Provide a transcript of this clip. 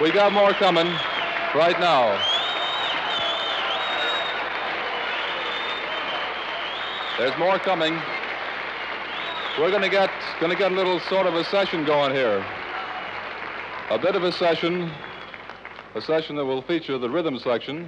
We got more coming right now. There's more coming. We're going to get going to get a little sort of a session going here. A bit of a session, a session that will feature the rhythm section.